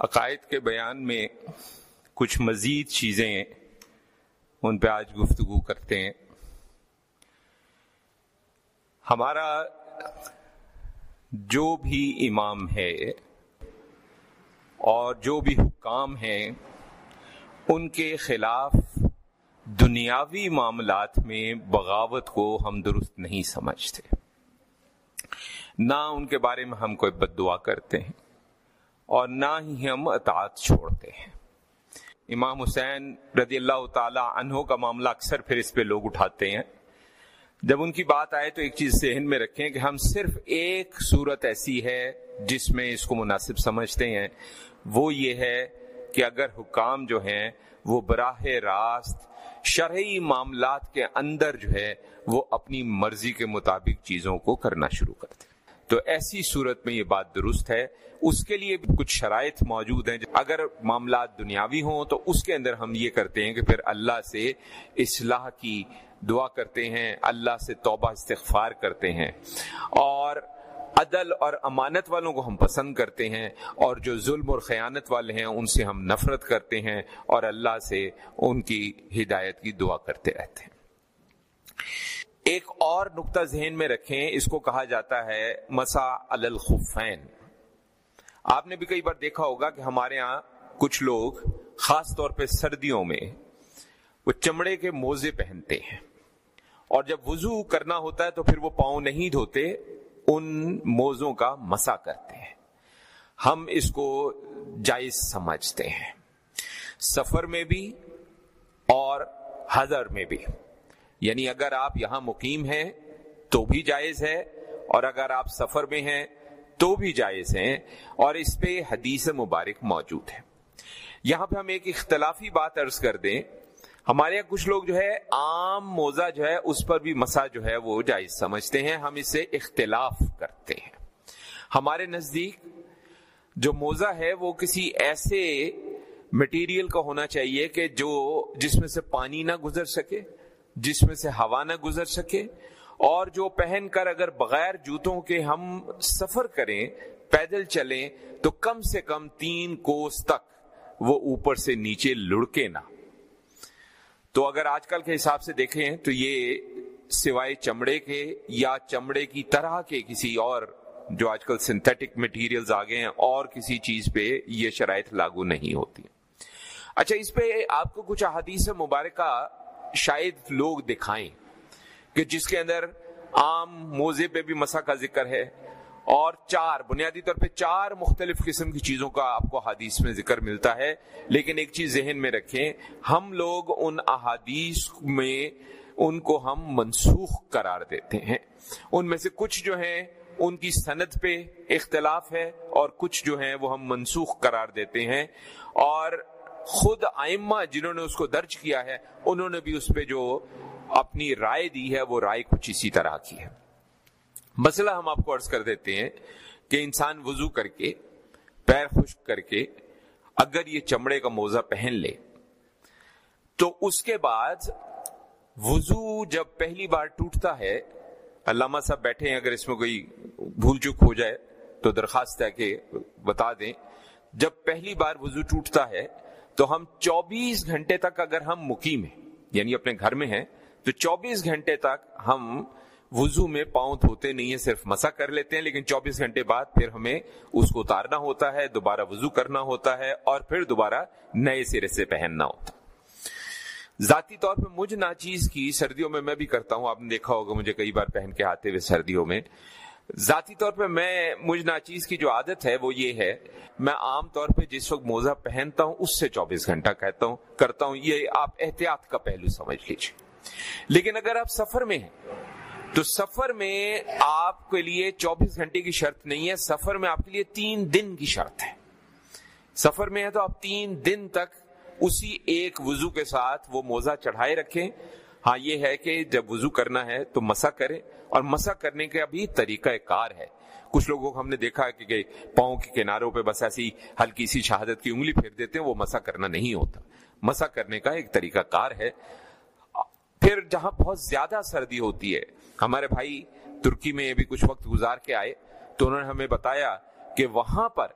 عقائد کے بیان میں کچھ مزید چیزیں ان پہ آج گفتگو کرتے ہیں۔ ہمارا جو بھی امام ہے اور جو بھی حکام ہیں، ان کے خلاف دنیاوی معاملات میں بغاوت کو ہم درست نہیں سمجھتے۔ نہ ان کے بارے میں ہم کوئی بد دعا کرتے ہیں۔ اور نہ ہی ہم اطاعت چھوڑتے ہیں۔ امام حسین رضی اللہ تعالی عنہ کا معاملہ اکثر پھر اس پہ لوگ اٹھاتے ہیں۔ جب ان کی بات آئے تو ایک چیز ذہن میں رکھیں کہ ہم صرف ایک صورت ایسی ہے جس میں اس کو مناسب سمجھتے ہیں۔ وہ یہ ہے کہ اگر حکام جو ہیں وہ براہ راست شرعی معاملات کے اندر جو ہے وہ اپنی مرضی کے مطابق چیزوں کو کرنا شروع کرتے تو ایسی صورت میں یہ بات درست ہے۔ اس کے لیے کچھ شرائط موجود ہیں۔ اگر معاملات دنیاوی ہوں تو اس کے اندر ہم یہ کرتے ہیں کہ پھر اللہ سے اصلاح کی دعا کرتے ہیں، اللہ سے توبہ استغفار کرتے ہیں۔ اور عدل اور امانت والوں کو ہم پسند کرتے ہیں۔ اور جو ظلم اور خیانت والے ہیں، ان سے ہم نفرت کرتے ہیں اور اللہ سے ان کی ہدایت کی دعا کرتے رہتے ہیں۔ ایک اور نقطہ ذہن میں رکھیں، اس کو کہا جاتا ہے مسا الخفین۔ آپ نے بھی کئی بار دیکھا ہوگا کہ ہمارے ہاں کچھ لوگ خاص طور پہ سردیوں میں وہ چمڑے کے موزے پہنتے ہیں۔ اور جب وضو کرنا ہوتا ہے تو پھر وہ پاؤں نہیں دھوتے، ان موزوں کا مسا کرتے ہیں۔ ہم اس کو جائز سمجھتے ہیں۔ سفر میں بھی اور حضر میں بھی۔ یعنی اگر آپ یہاں مقیم ہیں تو بھی جائز ہے اور اگر آپ سفر میں ہیں تو بھی جائز ہیں اور اس پہ حدیث مبارک موجود ہے۔ یہاں پہ ہم ایک اختلافی بات عرض کر دیں۔ ہمارے یہاں کچھ لوگ جو ہے عام موزہ جو ہے اس پر بھی مسا جو ہے وہ جائز سمجھتے ہیں۔ ہم اس سے اختلاف کرتے ہیں۔ ہمارے نزدیک جو موزہ ہے وہ کسی ایسے مٹیریل کا ہونا چاہیے کہ جو جس میں سے پانی نہ گزر سکے۔ جس میں سے ہوا نہ گزر سکے اور جو پہن کر اگر بغیر جوتوں کے ہم سفر کریں، پیدل چلیں، تو کم سے کم تین کوس تک وہ اوپر سے نیچے لڑکے نہ۔ تو اگر آج کل کے حساب سے دیکھیں تو یہ سوائے چمڑے کے یا چمڑے کی طرح کے کسی اور جو آج کل سنتھیٹک مٹیریلز آ گئے ہیں، اور کسی چیز پہ یہ شرائط لاگو نہیں ہوتی۔ اچھا اس پہ آپ کو کچھ احادیث مبارکہ شاید لوگ دکھائیں کہ جس کے اندر عام موزے پہ بھی مسا کا ذکر ہے اور چار، بنیادی طور پہ چار مختلف قسم کی چیزوں کا آپ کو حدیث میں ذکر ملتا ہے، لیکن ایک چیز ذہن میں رکھیں، ہم لوگ ان احادیث میں ان کو ہم منسوخ قرار دیتے ہیں۔ ان میں سے کچھ جو ہیں، ان کی صنعت پہ اختلاف ہے اور کچھ جو ہیں وہ ہم منسوخ قرار دیتے ہیں۔ اور خود آئمہ جنہوں نے اس کو درج کیا ہے، انہوں نے بھی اس پہ جو اپنی رائے دی ہے، وہ رائے کچھ اسی طرح کی ہے۔ مسئلہ ہم آپ کو عرض کر دیتے ہیں کہ انسان وضو کر کے، پیر خشک کر کے اگر یہ چمڑے کا موزہ پہن لے، تو اس کے بعد وضو جب پہلی بار ٹوٹتا ہے، علامہ صاحب بیٹھے ہیں، اگر اس میں کوئی بھول چک ہو جائے تو درخواست ہے کہ بتا دیں، جب پہلی بار وضو ٹوٹتا ہے تو ہم چوبیس گھنٹے تک اگر ہم مقیم ہیں یعنی اپنے گھر میں ہیں، تو چوبیس گھنٹے تک ہم وضو میں پاؤں دھوتے نہیں ہیں، صرف مسا کر لیتے ہیں، لیکن چوبیس گھنٹے بعد پھر ہمیں اس کو اتارنا ہوتا ہے، دوبارہ وضو کرنا ہوتا ہے اور پھر دوبارہ نئے سرے سے پہننا ہوتا ذاتی طور پہ مجھ ناچیز کی سردیوں میں میں بھی کرتا ہوں، آپ نے دیکھا ہوگا مجھے کئی بار پہن کے آتے ہوئے سردیوں میں۔ ذاتی طور پہ میں مجھ ناچیز کی جو عادت ہے وہ یہ ہے، میں عام طور پہ جس وقت موزہ پہنتا ہوں، اس سے چوبیس گھنٹہ کہتا ہوں، کرتا ہوں، یہ آپ احتیاط کا پہلو سمجھ لیجیے لیکن اگر آپ سفر میں ہیں، تو سفر میں آپ کے لیے چوبیس گھنٹے کی شرط نہیں ہے، سفر میں آپ کے لیے تین دن کی شرط ہے۔ سفر میں ہے تو آپ تین دن تک اسی ایک وضو کے ساتھ وہ موزہ چڑھائے رکھیں۔ ہاں یہ ہے کہ جب وضو کرنا ہے تو مسا کرے اور مسا کرنے کا بھی طریقہ کار ہے۔ کچھ لوگوں کو ہم نے دیکھا کہ پاؤں کے کناروں پہ بس ایسی ہلکی سی شہادت کی انگلی پھیر دیتے ہیں، وہ مسا کرنا نہیں ہوتا۔ مسا کرنے کا ایک طریقہ کار ہے۔ پھر جہاں بہت زیادہ سردی ہوتی ہے، ہمارے بھائی ترکی میں بھی کچھ وقت گزار کے آئے تو انہوں نے ہمیں بتایا کہ وہاں پر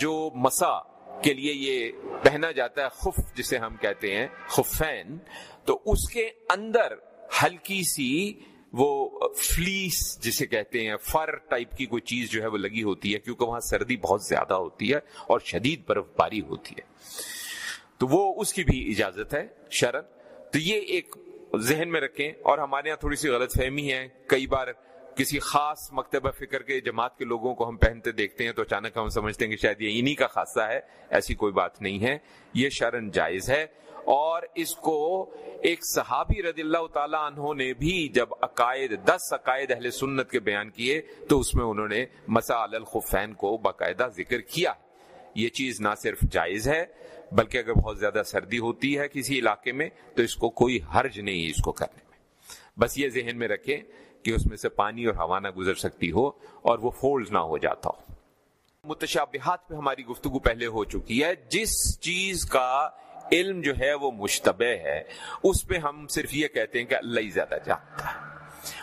جو مسا کے لیے یہ پہنا جاتا ہے، خف جسے ہم کہتے ہیں، خفین، تو اس کے اندر ہلکی سی وہ فلیس جسے کہتے ہیں، فر ٹائپ کی کوئی چیز جو ہے وہ لگی ہوتی ہے، کیونکہ وہاں سردی بہت زیادہ ہوتی ہے اور شدید برف باری ہوتی ہے۔ تو وہ اس کی بھی اجازت ہے شرن تو یہ ایک ذہن میں رکھیں اور ہمارے یہاں تھوڑی سی غلط فہمی ہے۔ کئی بار کسی خاص مکتبہ فکر کے جماعت کے لوگوں کو ہم پہنتے دیکھتے ہیں تو اچانک ہم سمجھتے ہیں کہ شاید یہ انہی کا خاصہ ہے، ایسی کوئی بات نہیں ہے، یہ شرن جائز ہے۔ اور اس کو ایک صحابی رضی اللہ تعالی عنہ نے بھی جب عقائد، دس عقائد اہل سنت کے بیان کیے تو اس میں انہوں نے مسا الخفین کو باقاعدہ ذکر کیا۔ یہ چیز نہ صرف جائز ہے، بلکہ اگر بہت زیادہ سردی ہوتی ہے کسی علاقے میں تو اس کو کوئی حرج نہیں اس کو کرنے میں۔ بس یہ ذہن میں رکھیں کہ اس میں سے پانی اور ہوا نہ گزر سکتی ہو اور وہ فولڈ نہ ہو جاتا ہو۔ متشابہات پہ ہماری گفتگو پہلے ہو چکی ہے۔ جس چیز کا علم جو ہے وہ مشتبہ ہے، اس پہ ہم صرف یہ کہتے ہیں کہ اللہ ہی زیادہ جانتا ہے۔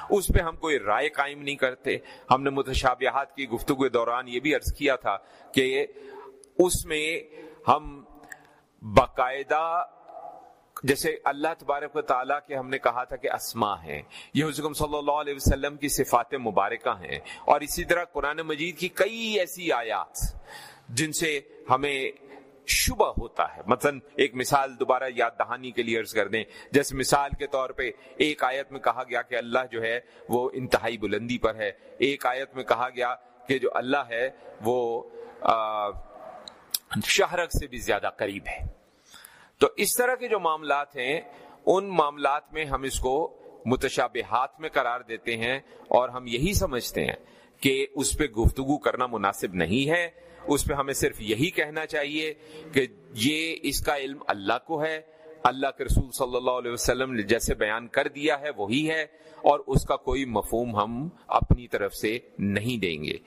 اس پہ ہم کوئی رائے قائم نہیں کرتے۔ ہم نے متشابہات کی گفتگو کے دوران یہ بھی عرض کیا تھا کہ اس میں ہم باقاعدہ جیسے اللہ تبارک و تعالیٰ کے ہم نے کہا تھا کہ اسما ہے یہ حضرت صلی اللہ علیہ وسلم کی صفات مبارکہ ہیں۔ اور اسی طرح قرآن مجید کی کئی ایسی آیات جن سے ہمیں شبہ ہوتا ہے۔ مثلا ایک مثال دوبارہ یاد دہانی کے لیے عرض کر دیں۔ جیسے مثال کے طور پہ ایک آیت میں کہا گیا کہ اللہ جو ہے وہ انتہائی بلندی پر ہے۔ ایک آیت میں کہا گیا کہ جو اللہ ہے وہ شہرک سے بھی زیادہ قریب ہے۔ تو اس طرح کے جو معاملات ہیں، ان معاملات میں ہم اس کو متشابہات میں قرار دیتے ہیں اور ہم یہی سمجھتے ہیں کہ اس پہ گفتگو کرنا مناسب نہیں ہے۔ اس پہ ہمیں صرف یہی کہنا چاہیے کہ یہ اس کا علم اللہ کو ہے۔ اللہ کے رسول صلی اللہ علیہ وسلم نے جیسے بیان کر دیا ہے، وہی ہے۔ اور اس کا کوئی مفہوم ہم اپنی طرف سے نہیں دیں گے۔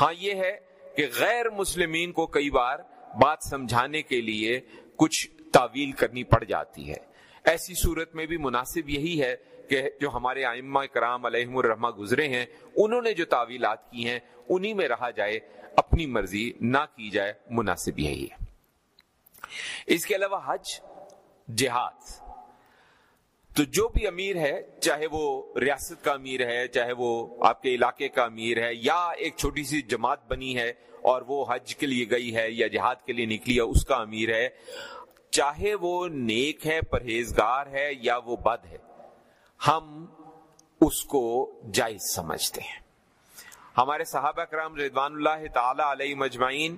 ہاں یہ ہے کہ غیر مسلمین کو کئی بار بات سمجھانے کے لیے کچھ تعویل کرنی پڑ جاتی ہے۔ ایسی صورت میں بھی مناسب یہی ہے کہ جو ہمارے آئمہ کرام علیہ الرحمہ گزرے ہیں، انہوں نے جو تعویلات کی ہیں، انہی میں رہا جائے، اپنی مرضی نہ کی جائے، مناسب یہی ہے۔ اس کے علاوہ حج، جہاد۔ تو جو بھی امیر ہے، چاہے وہ ریاست کا امیر ہے، چاہے وہ آپ کے علاقے کا امیر ہے، یا ایک چھوٹی سی جماعت بنی ہے اور وہ حج کے لیے گئی ہے یا جہاد کے لیے نکلی ہے، اس کا امیر ہے چاہے وہ نیک ہے، پرہیزگار ہے یا وہ بد ہے، ہم اس کو جائز سمجھتے ہیں۔ ہمارے صحابہ کرام رضوان اللہ تعالی علیہ مجمعین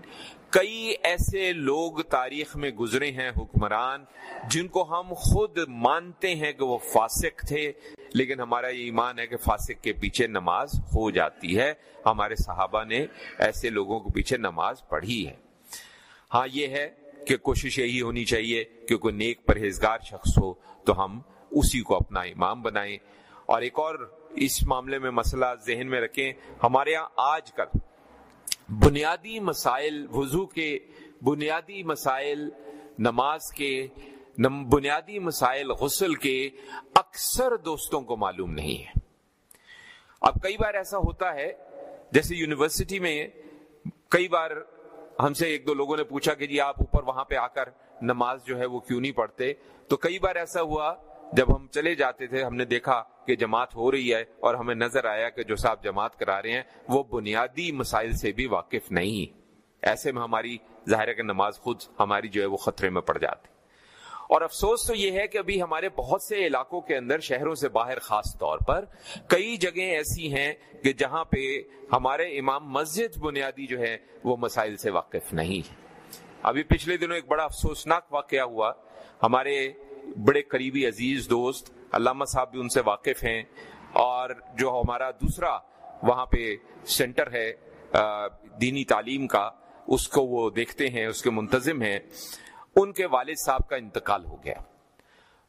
کئی ایسے لوگ تاریخ میں گزرے ہیں، حکمران، جن کو ہم خود مانتے ہیں کہ وہ فاسق تھے، لیکن ہمارا یہ ایمان ہے کہ فاسق کے پیچھے نماز ہو جاتی ہے۔ ہمارے صحابہ نے ایسے لوگوں کے پیچھے نماز پڑھی ہے۔ ہاں یہ ہے کہ کوشش یہی ہونی چاہیے کہ کوئی نیک پرہیزگار شخص ہو تو ہم اسی کو اپنا امام بنائیں۔ اور ایک اور اس معاملے میں مسئلہ ذہن میں رکھیں، ہمارے یہاں آج کل بنیادی مسائل، وضو کے بنیادی مسائل، نماز کے بنیادی مسائل، غسل کے اکثر دوستوں کو معلوم نہیں ہے اب کئی بار ایسا ہوتا ہے، جیسے یونیورسٹی میں کئی بار ہم سے ایک دو لوگوں نے پوچھا کہ جی آپ اوپر وہاں پہ آ کر نماز جو ہے وہ کیوں نہیں پڑھتے؟ تو کئی بار ایسا ہوا، جب ہم چلے جاتے تھے، ہم نے دیکھا کہ جماعت ہو رہی ہے اور ہمیں نظر آیا کہ جو صاحب جماعت کرا رہے ہیں، وہ بنیادی مسائل سے بھی واقف نہیں۔ ایسے میں ہماری، ظاہر ہے کہ نماز خود ہماری جو ہے وہ خطرے میں پڑ جاتی۔ اور افسوس تو یہ ہے کہ ابھی ہمارے بہت سے علاقوں کے اندر شہروں سے باہر خاص طور پر کئی جگہیں ایسی ہیں کہ جہاں پہ ہمارے امام مسجد بنیادی جو ہے وہ مسائل سے واقف نہیں ہے ابھی پچھلے دنوں ایک بڑا افسوسناک واقعہ ہوا۔ ہمارے بڑے قریبی عزیز دوست علامہ صاحب بھی ان سے واقف ہیں اور جو ہمارا دوسرا وہاں پہ سینٹر ہے دینی تعلیم کا، اس کو وہ دیکھتے ہیں، اس کے منتظم ہیں۔ ان کے والد صاحب کا انتقال ہو گیا۔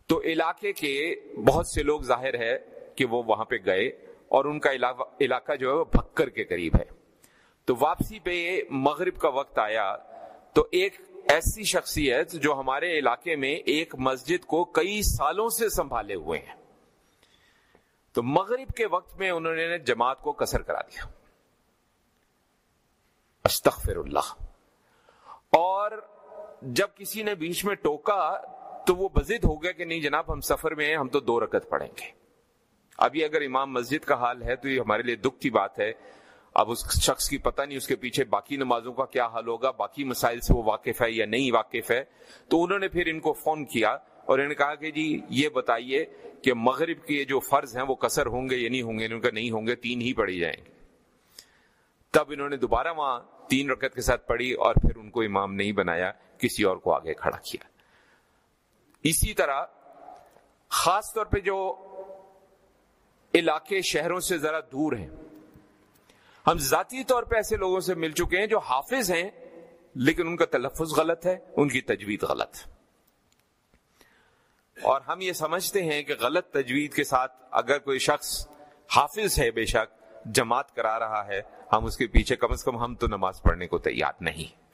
تو علاقے کے بہت سے لوگ ظاہر ہے کہ وہ وہاں پہ گئے اور ان کا علاقہ جو ہے وہ بھکر کے قریب ہے۔ تو واپسی پہ مغرب کا وقت آیا تو ایک ایسی شخصیت جو ہمارے علاقے میں ایک مسجد کو کئی سالوں سے سنبھالے ہوئے ہیں۔ تو مغرب کے وقت میں انہوں نے جماعت کو کسر کرا دیا۔ استغفر اللہ۔ اور جب کسی نے بیچ میں ٹوکا تو وہ بزد ہو گیا کہ نہیں جناب، ہم سفر میں ہیں، ہم تو دو رکت پڑھیں گے۔ ابھی اگر امام مسجد کا حال ہے تو یہ ہمارے لیے دکھ کی بات ہے۔ اب اس شخص کی پتہ نہیں، اس کے پیچھے باقی نمازوں کا کیا حل ہوگا، باقی مسائل سے وہ واقف ہے یا نہیں واقف ہے۔ تو انہوں نے پھر ان کو فون کیا اور انہوں نے کہا کہ جی یہ بتائیے کہ مغرب کے جو فرض ہیں وہ کسر ہوں گے یا نہیں ہوں گے؟ ان کا نہیں ہوں گے، تین ہی پڑھی جائیں گے تب انہوں نے دوبارہ وہاں تین رکعت کے ساتھ پڑھی اور پھر ان کو امام نہیں بنایا، کسی اور کو آگے کھڑا کیا۔ اسی طرح خاص طور پہ جو علاقے شہروں سے ذرا دور ہیں، ہم ذاتی طور پہ ایسے لوگوں سے مل چکے ہیں جو حافظ ہیں، لیکن ان کا تلفظ غلط ہے، ان کی تجوید غلط۔ اور ہم یہ سمجھتے ہیں کہ غلط تجوید کے ساتھ اگر کوئی شخص حافظ ہے بے شک جماعت کرا رہا ہے، ہم اس کے پیچھے کم از کم ہم تو نماز پڑھنے کو تیار نہیں۔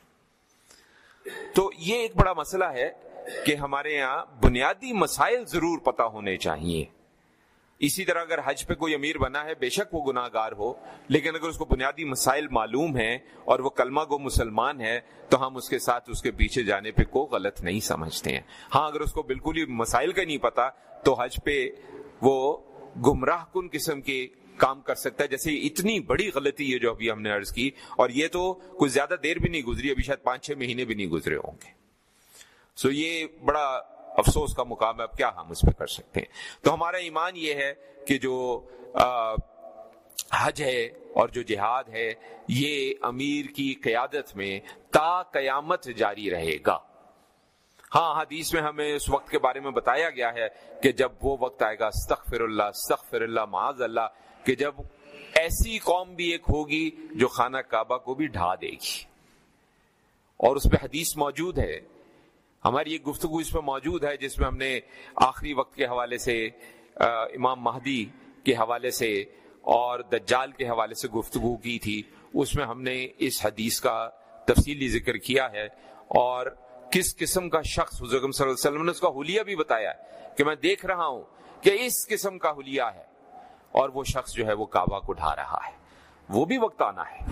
تو یہ ایک بڑا مسئلہ ہے کہ ہمارے یہاں بنیادی مسائل ضرور پتا ہونے چاہیے۔ اسی طرح اگر حج پہ کوئی امیر بنا ہے، بے شک وہ گناہ گار ہو، لیکن اگر اس کو بنیادی مسائل معلوم ہیں اور وہ کلمہ گو مسلمان ہے، تو ہم اس کے ساتھ اس کے پیچھے جانے پہ کو غلط نہیں سمجھتے ہیں۔ ہاں اگر اس کو بالکل ہی مسائل کا نہیں پتا تو حج پہ وہ گمراہ کن قسم کے کام کر سکتا ہے، جیسے اتنی بڑی غلطی ہے جو ابھی ہم نے عرض کی، اور یہ تو کچھ زیادہ دیر بھی نہیں گزری، ابھی شاید پانچ چھ مہینے بھی نہیں گزرے ہوں گے۔ سو یہ بڑا افسوس کا مقام ہے، اب کیا ہم اس پہ کر سکتے ہیں؟ تو ہمارا ایمان یہ ہے کہ جو حج ہے اور جو جہاد ہے، یہ امیر کی قیادت میں تا قیامت جاری رہے گا۔ ہاں حدیث میں ہمیں اس وقت کے بارے میں بتایا گیا ہے کہ جب وہ وقت آئے گا، استغفر اللہ استغفر اللہ، معاذ اللہ کہ جب ایسی قوم بھی ایک ہوگی جو خانہ کعبہ کو بھی ڈھا دے گی۔ اور اس پہ حدیث موجود ہے۔ ہماری ایک گفتگو اس میں موجود ہے جس میں ہم نے آخری وقت کے حوالے سے امام مہدی کے حوالے سے اور دجال کے حوالے سے گفتگو کی تھی۔ اس میں ہم نے اس حدیث کا تفصیلی ذکر کیا ہے۔ اور کس قسم کا شخص حضرت صلی اللہ علیہ وسلم نے اس کا حلیہ بھی بتایا کہ میں دیکھ رہا ہوں کہ اس قسم کا حلیہ ہے۔ اور وہ شخص جو ہے وہ کعبہ کو ڈھا رہا ہے۔ وہ بھی وقت آنا ہے۔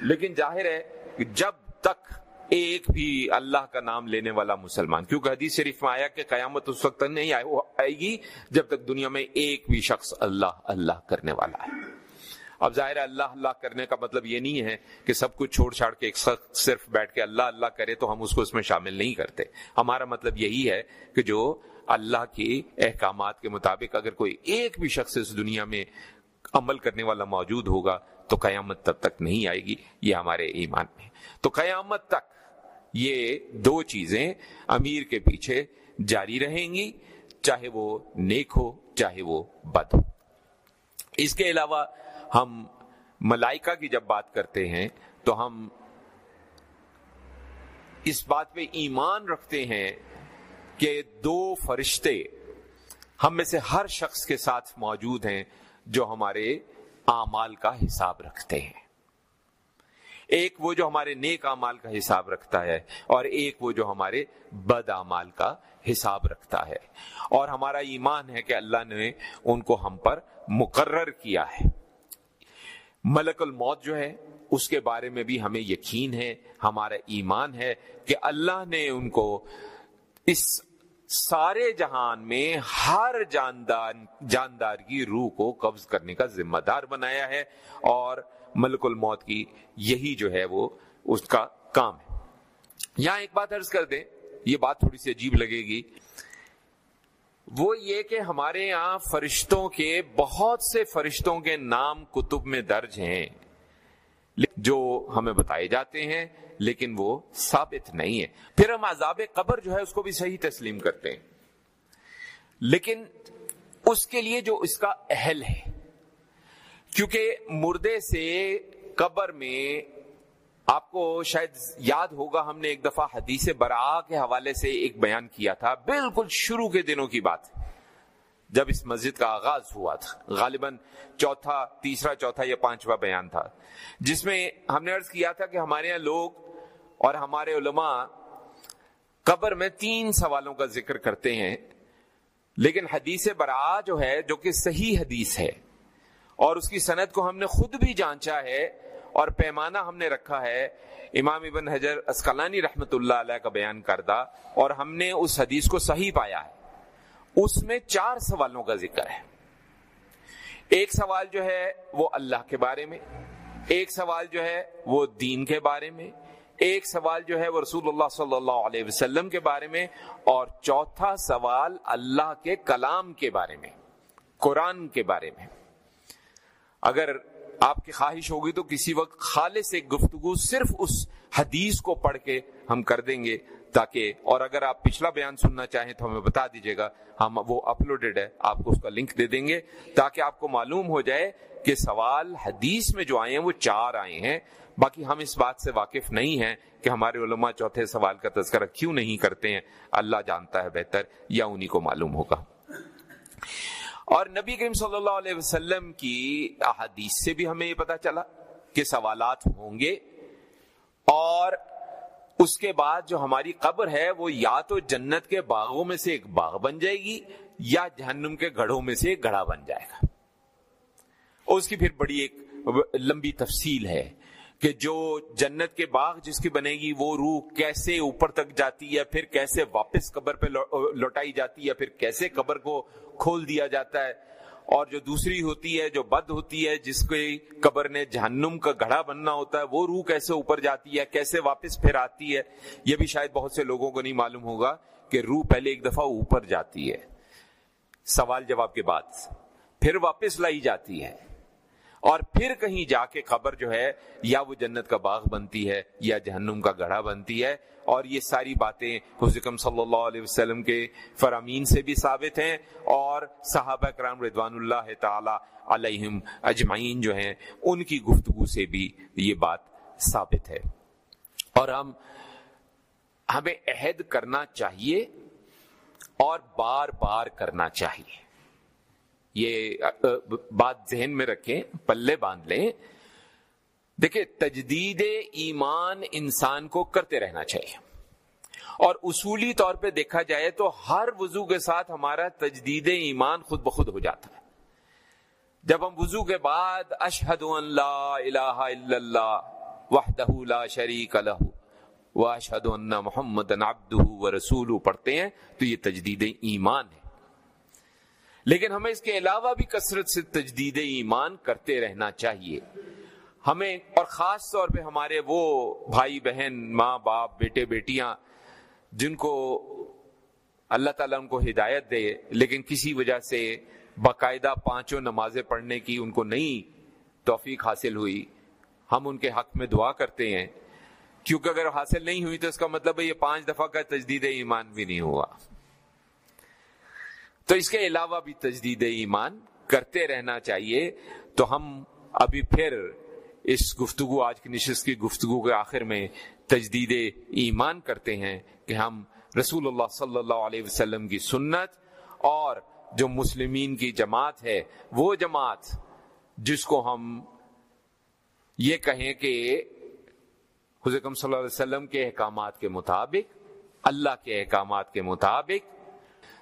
لیکن ظاہر ہے کہ جب تک ایک بھی اللہ کا نام لینے والا مسلمان، کیونکہ حدیث شریف میں آیا کہ قیامت اس وقت نہیں آئے گی جب تک دنیا میں ایک بھی شخص اللہ اللہ کرنے والا ہے۔ اب ظاہر اللہ اللہ کرنے کا مطلب یہ نہیں ہے کہ سب کچھ چھوڑ چھاڑ کے ایک صرف بیٹھ کے اللہ اللہ کرے تو ہم اس کو اس میں شامل نہیں کرتے۔ ہمارا مطلب یہی ہے کہ جو اللہ کے احکامات کے مطابق اگر کوئی ایک بھی شخص اس دنیا میں عمل کرنے والا موجود ہوگا تو قیامت تب تک نہیں آئے گی۔ یہ ہمارے ایمان میں۔ تو قیامت تک یہ دو چیزیں امیر کے پیچھے جاری رہیں گی، چاہے وہ نیک ہو، چاہے وہ بد ہو۔ اس کے علاوہ ہم ملائکہ کی جب بات کرتے ہیں تو ہم اس بات پہ ایمان رکھتے ہیں کہ دو فرشتے ہم میں سے ہر شخص کے ساتھ موجود ہیں جو ہمارے اعمال کا حساب رکھتے ہیں۔ ایک وہ جو ہمارے نیک امال کا حساب رکھتا ہے اور ایک وہ جو ہمارے بد امال کا حساب رکھتا ہے۔ اور ہمارا ایمان ہے کہ اللہ نے ان کو ہم پر مقرر کیا ہے۔ ملک الموت جو ہے، اس کے بارے میں بھی ہمیں یقین ہے، ہمارا ایمان ہے کہ اللہ نے ان کو اس سارے جہان میں ہر جاندار جاندار کی روح کو قبض کرنے کا ذمہ دار بنایا ہے اور ملک الموت کی یہی جو ہے وہ اس کا کام ہے۔ یہاں ایک بات عرض کر دیں، یہ بات تھوڑی سی عجیب لگے گی۔ وہ یہ کہ ہمارے یہاں فرشتوں کے بہت سے فرشتوں کے نام کتب میں درج ہیں، جو ہمیں بتائے جاتے ہیں، لیکن وہ ثابت نہیں ہے پھر ہم عذاب قبر جو ہے اس کو بھی صحیح تسلیم کرتے ہیں۔ لیکن اس کے لیے جو اس کا اہل ہے، کیونکہ مردے سے قبر میں آپ کو شاید یاد ہوگا، ہم نے ایک دفعہ حدیث برآ کے حوالے سے ایک بیان کیا تھا۔ بالکل شروع کے دنوں کی بات۔ جب اس مسجد کا آغاز ہوا تھا۔ غالباً چوتھا، تیسرا، چوتھا یا پانچواں بیان تھا۔ جس میں ہم نے عرض کیا تھا کہ ہمارے یہاں لوگ اور ہمارے علماء قبر میں تین سوالوں کا ذکر کرتے ہیں۔ لیکن حدیث برآ جو ہے، جو کہ صحیح حدیث ہے اور اس کی صنعت کو ہم نے خود بھی جانچا ہے اور پیمانہ ہم نے رکھا ہے۔ امام ابن حجر اسکلانی رحمت اللہ علیہ کا بیان کردہ اور ہم نے اس حدیث کو صحیح پایا ہے۔ اس میں چار سوالوں کا ذکر ہے۔ ایک سوال جو ہے وہ اللہ کے بارے میں، ایک سوال جو ہے وہ دین کے بارے میں، ایک سوال جو ہے وہ رسول اللہ صلی اللہ علیہ وسلم کے بارے میں، اور چوتھا سوال اللہ کے کلام کے بارے میں، قرآن کے بارے میں۔ اگر آپ کی خواہش ہوگی تو کسی وقت خالص ایک گفتگو صرف اس حدیث کو پڑھ کے ہم کر دیں گے تاکہ اور اگر آپ پچھلا بیان سننا چاہیں تو ہمیں بتا دیجیے گا، ہم وہ اپلوڈیڈ ہے، آپ کو اس کا لنک دے دیں گے تاکہ آپ کو معلوم ہو جائے کہ سوال حدیث میں جو آئے ہیں وہ چار آئے ہیں۔ باقی ہم اس بات سے واقف نہیں ہیں کہ ہمارے علماء چوتھے سوال کا تذکرہ کیوں نہیں کرتے ہیں۔ اللہ جانتا ہے بہتر، یا انہی کو معلوم ہوگا۔ اور نبی کریم صلی اللہ علیہ وسلم کی احادیث سے بھی ہمیں یہ پتا چلا کہ سوالات ہوں گے اور اس کے بعد جو ہماری قبر ہے وہ یا تو جنت کے باغوں میں سے ایک باغ بن جائے گی یا جہنم کے گڑھوں میں سے ایک گڑھا بن جائے گا۔ اس کی پھر بڑی ایک لمبی تفصیل ہے۔ کہ جو جنت کے باغ جس کی بنے گی وہ روح کیسے اوپر تک جاتی ہے، پھر کیسے واپس قبر پہ لوٹائی جاتی ہے، پھر کیسے قبر کو کھول دیا جاتا ہے۔ اور جو دوسری ہوتی ہے، جو بد ہوتی ہے، جس کو قبر نے جہنم کا گھڑا بننا ہوتا ہے، وہ روح کیسے اوپر جاتی ہے، کیسے واپس پھر آتی ہے، یہ بھی شاید بہت سے لوگوں کو نہیں معلوم ہوگا کہ روح پہلے ایک دفعہ اوپر جاتی ہے۔ سوال جواب کے بعد، پھر واپس لائی جاتی ہے۔ اور پھر کہیں جا کے خبر جو ہے یا وہ جنت کا باغ بنتی ہے یا جہنم کا گڑھا بنتی ہے اور یہ ساری باتیں حضرکم صلی اللہ علیہ وسلم کے فرامین سے بھی ثابت ہیں اور صحابہ کرام رضوان اللہ تعالی علیہم اجمعین جو ہیں ان کی گفتگو سے بھی یہ بات ثابت ہے۔ اور ہم، ہمیں عہد کرنا چاہیے اور بار بار کرنا چاہیے۔ یہ بات ذہن میں رکھیں، پلے باندھ لیں۔ دیکھیں، تجدید ایمان انسان کو کرتے رہنا چاہیے۔ اور اصولی طور پہ دیکھا جائے تو ہر وضو کے ساتھ ہمارا تجدید ایمان خود بخود ہو جاتا ہے۔ جب ہم وضو کے بعد اشہد اللہ الہ الا اللہ وحدہ لا شریک لہ واشہد ان محمد عبدہ ورسولہ پڑھتے ہیں تو یہ تجدید ایمان ہے۔ لیکن ہمیں اس کے علاوہ بھی کثرت سے تجدید ایمان کرتے رہنا چاہیے۔ ہمیں اور خاص طور پہ ہمارے وہ بھائی بہن، ماں، باپ، بیٹے، بیٹیاں جن کو اللہ تعالیٰ ان کو ہدایت دے، لیکن کسی وجہ سے باقاعدہ پانچوں نمازیں پڑھنے کی ان کو نہیں توفیق حاصل ہوئی۔ ہم ان کے حق میں دعا کرتے ہیں۔ کیونکہ اگر حاصل نہیں ہوئی تو اس کا مطلب ہے یہ پانچ دفعہ کا تجدید ایمان بھی نہیں ہوا۔ تو اس کے علاوہ بھی تجدید ایمان کرتے رہنا چاہیے۔ تو ہم ابھی پھر اس گفتگو، آج کی نشست کی گفتگو کے آخر میں تجدید ایمان کرتے ہیں کہ ہم رسول اللہ صلی اللہ علیہ وسلم کی سنت اور جو مسلمین کی جماعت ہے، وہ جماعت جس کو ہم یہ کہیں کہ حضرت صلی اللہ علیہ وسلم کے احکامات کے مطابق، اللہ کے احکامات کے مطابق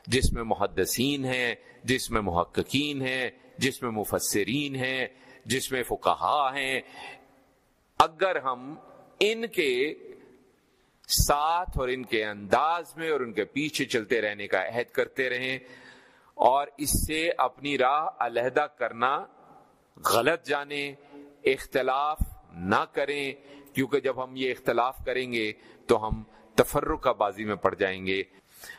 جس میں محدثین ہیں، جس میں محققین ہیں، جس میں مفسرین ہیں، جس میں فقہا ہیں۔ اگر ہم ان کے ساتھ اور ان کے انداز میں اور ان کے پیچھے چلتے رہنے کا عہد کرتے رہیں اور اس سے اپنی راہ علیحدہ کرنا غلط جانیں اختلاف نہ کریں، کیونکہ جب ہم یہ اختلاف کریں گے تو ہم تفرقہ بازی میں پڑ جائیں گے۔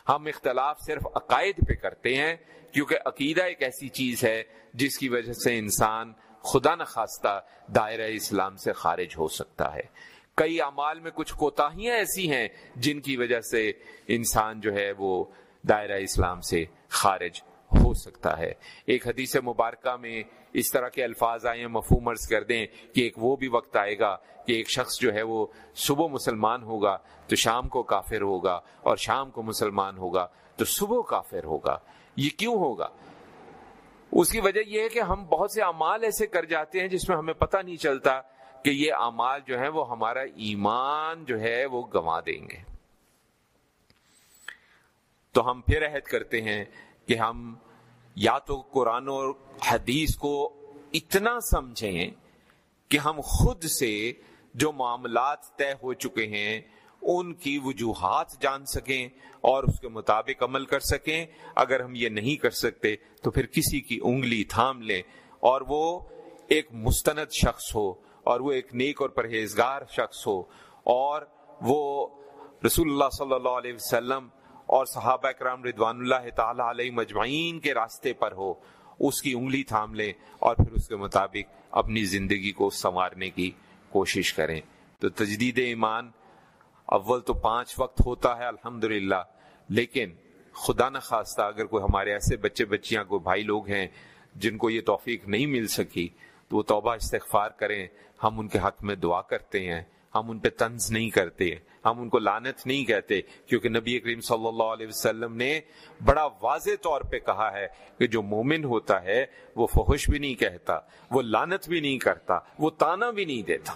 ہم اختلاف صرف عقائد پہ کرتے ہیں، کیونکہ عقیدہ ایک ایسی چیز ہے جس کی وجہ سے انسان خدا نخواستہ دائرہ اسلام سے خارج ہو سکتا ہے۔ کئی اعمال میں کچھ کوتاہیاں ایسی ہیں جن کی وجہ سے انسان جو ہے وہ دائرہ اسلام سے خارج ہو سکتا ہے۔ ایک حدیث مبارکہ میں اس طرح کے الفاظ آئے مفہوم عرض کر دیں کہ ایک وہ بھی وقت آئے گا کہ ایک شخص جو ہے وہ صبح مسلمان ہوگا تو شام کو کافر ہوگا اور شام کو مسلمان ہوگا تو صبح کافر ہوگا۔ یہ کیوں ہوگا؟ اس کی وجہ یہ ہے کہ ہم بہت سے اعمال ایسے کر جاتے ہیں جس میں ہمیں پتہ نہیں چلتا کہ یہ اعمال جو ہیں وہ ہمارا ایمان جو ہے وہ گنوا دیں گے۔ تو ہم پھر عہد کرتے ہیں کہ ہم یا تو قرآن اور حدیث کو اتنا سمجھیں کہ ہم خود سے جو معاملات طے ہو چکے ہیں، ان کی وجوہات جان سکیں اور اس کے مطابق عمل کر سکیں۔ اگر ہم یہ نہیں کر سکتے تو پھر کسی کی انگلی تھام لیں اور وہ ایک مستند شخص ہو اور وہ ایک نیک اور پرہیزگار شخص ہو اور وہ رسول اللہ صلی اللہ علیہ وسلم اور صحابہ کرام ردوان اللہ تعالی علیہ مجمعین کے راستے پر ہو، اس کی انگلی تھام لیں اور پھر اس کے مطابق اپنی زندگی کو سنوارنے کی کوشش کریں۔ تو تجدید ایمان اول تو پانچ وقت ہوتا ہے الحمد لیکن خدا نہ خواستہ اگر کوئی ہمارے ایسے بچے بچیاں کوئی بھائی لوگ ہیں جن کو یہ توفیق نہیں مل سکی، تو وہ توبہ استغفار کریں، ہم ان کے حق میں دعا کرتے ہیں۔ ہم ان پہ طنز نہیں کرتے، ہم ان کو لانت نہیں کہتے، کیونکہ نبی کریم صلی اللہ علیہ وسلم نے بڑا واضح طور پہ کہا ہے کہ جو مومن ہوتا ہے وہ فحش بھی نہیں کہتا، وہ لانت بھی نہیں کرتا، وہ تانا بھی نہیں دیتا۔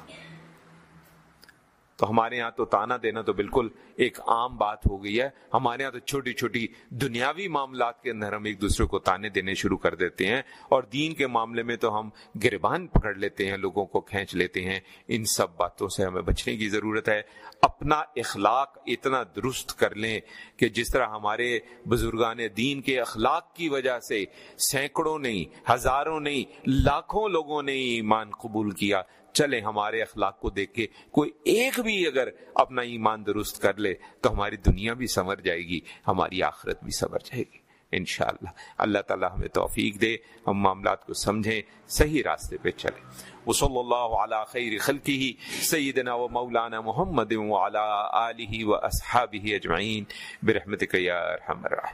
تو ہمارے یہاں تو تانا دینا تو بالکل ایک عام بات ہو گئی ہے۔ ہمارے یہاں تو چھوٹی چھوٹی دنیاوی معاملات کے اندر ہم ایک دوسرے کو تانے دینے شروع کر دیتے ہیں اور دین کے معاملے میں تو ہم گربان پکڑ لیتے ہیں، لوگوں کو کھینچ لیتے ہیں۔ ان سب باتوں سے ہمیں بچنے کی ضرورت ہے۔ اپنا اخلاق اتنا درست کر لیں کہ جس طرح ہمارے بزرگان دین کے اخلاق کی وجہ سے سینکڑوں نہیں، ہزاروں نہیں، لاکھوں لوگوں نے ایمان قبول کیا۔ چلے ہمارے اخلاق کو دیکھ کے کوئی ایک بھی اگر اپنا ایمان درست کر لے تو ہماری دنیا بھی سمر جائے گی، ہماری آخرت بھی سمر جائے گی، انشاءاللہ۔ اللہ تعالیٰ ہمیں توفیق دے، ہم معاملات کو سمجھیں، صحیح راستے پہ چلیں۔ وصلی اللہ علی خیر خلقہ، سیدنا و مولانا محمد وعلی آلہ و اصحابہ اجمعین۔ برحمتک یا ارحم الراحمین۔